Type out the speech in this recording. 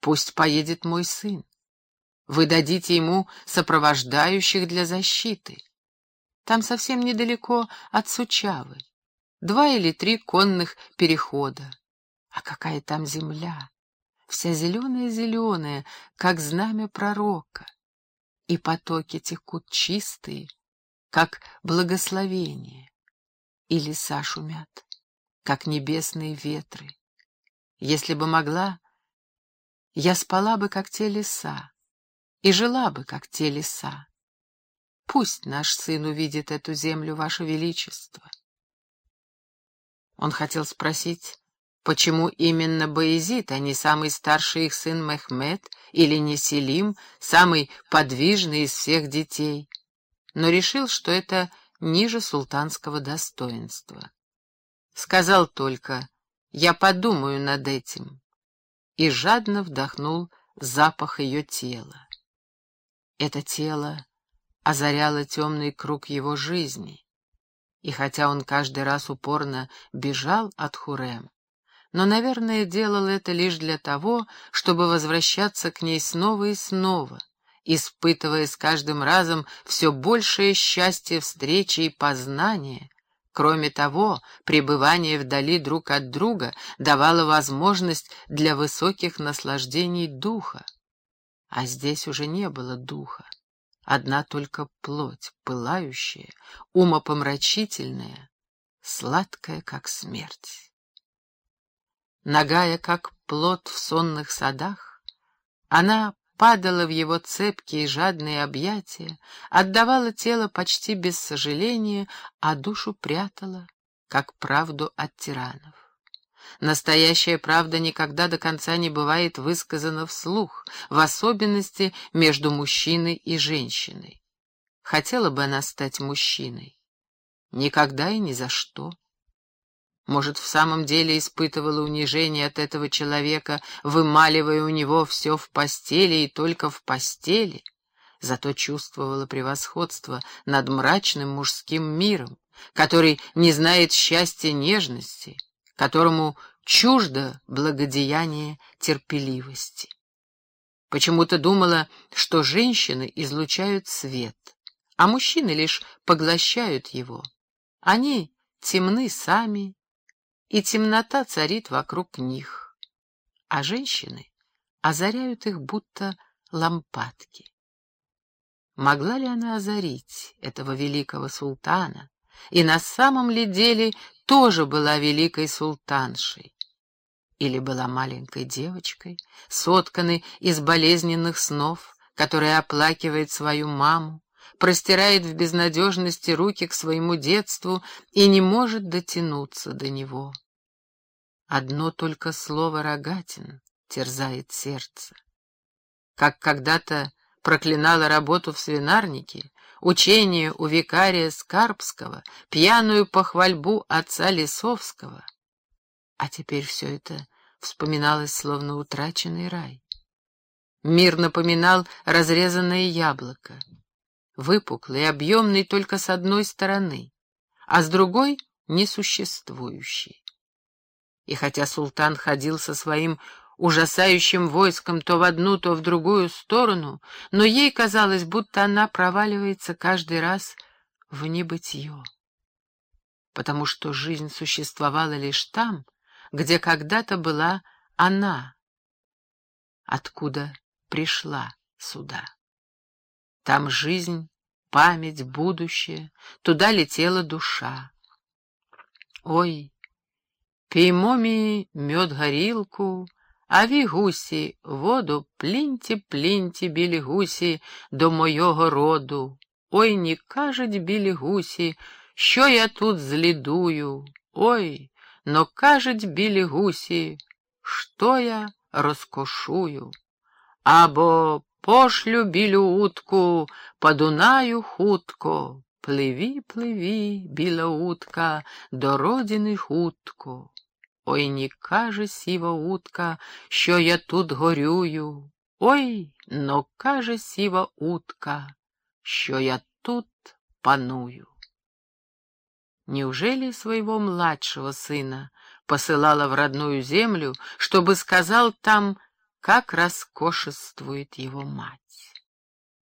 Пусть поедет мой сын. Вы дадите ему сопровождающих для защиты. Там совсем недалеко от Сучавы. Два или три конных перехода. А какая там земля! Вся зеленая-зеленая, как знамя пророка. И потоки текут чистые, как благословение. И леса шумят, как небесные ветры. Если бы могла, я спала бы, как те леса, и жила бы, как те леса. Пусть наш сын увидит эту землю, Ваше Величество. Он хотел спросить, почему именно Боязид, а не самый старший их сын Мехмед или не Селим, самый подвижный из всех детей, но решил, что это ниже султанского достоинства. Сказал только «Я подумаю над этим» и жадно вдохнул запах ее тела. Это тело озаряло темный круг его жизни, и хотя он каждый раз упорно бежал от Хурем, но, наверное, делал это лишь для того, чтобы возвращаться к ней снова и снова, испытывая с каждым разом все большее счастье встречи и познания. Кроме того, пребывание вдали друг от друга давало возможность для высоких наслаждений духа. А здесь уже не было духа. Одна только плоть, пылающая, умопомрачительная, сладкая, как смерть. Нагая, как плод в сонных садах, она падала в его цепкие жадные объятия, отдавала тело почти без сожаления, а душу прятала, как правду от тиранов. Настоящая правда никогда до конца не бывает высказана вслух, в особенности между мужчиной и женщиной. Хотела бы она стать мужчиной. Никогда и ни за что. Может, в самом деле испытывала унижение от этого человека, вымаливая у него все в постели и только в постели, зато чувствовала превосходство над мрачным мужским миром, который не знает счастья нежности, которому чуждо благодеяние терпеливости. Почему-то думала, что женщины излучают свет, а мужчины лишь поглощают его. Они темны сами, и темнота царит вокруг них, а женщины озаряют их будто лампадки. Могла ли она озарить этого великого султана, и на самом ли деле тоже была великой султаншей? Или была маленькой девочкой, сотканной из болезненных снов, которая оплакивает свою маму, простирает в безнадежности руки к своему детству и не может дотянуться до него. Одно только слово «рогатин» терзает сердце. Как когда-то проклинала работу в свинарнике, учение у викария Скарбского, пьяную похвальбу отца Лисовского. А теперь все это вспоминалось, словно утраченный рай. Мир напоминал разрезанное яблоко, выпуклый, объемный только с одной стороны, а с другой — несуществующий. И хотя султан ходил со своим ужасающим войском то в одну, то в другую сторону, но ей казалось, будто она проваливается каждый раз в небытие. Потому что жизнь существовала лишь там, где когда-то была она, откуда пришла сюда. Там жизнь, память, будущее, туда летела душа. Ой, пеймо ми мед горілку, а ві гусі, воду плінті, плінті, білі гусі, до мойого роду. Ой, не кажуть білі гусі, що я тут злідую. Ой, но кажуть білі гусі, що я розкошую. Або пошлю білю утку, по Дунаю хутко, пливі, пливі, біла утка, до родини хутко. Ой не каже сіва утка, що я тут горюю. Ой, но каже сіва утка, що я тут паную. Неужели своего младшего сына посылала в родную землю, чтобы сказал там как роскошествует его мать.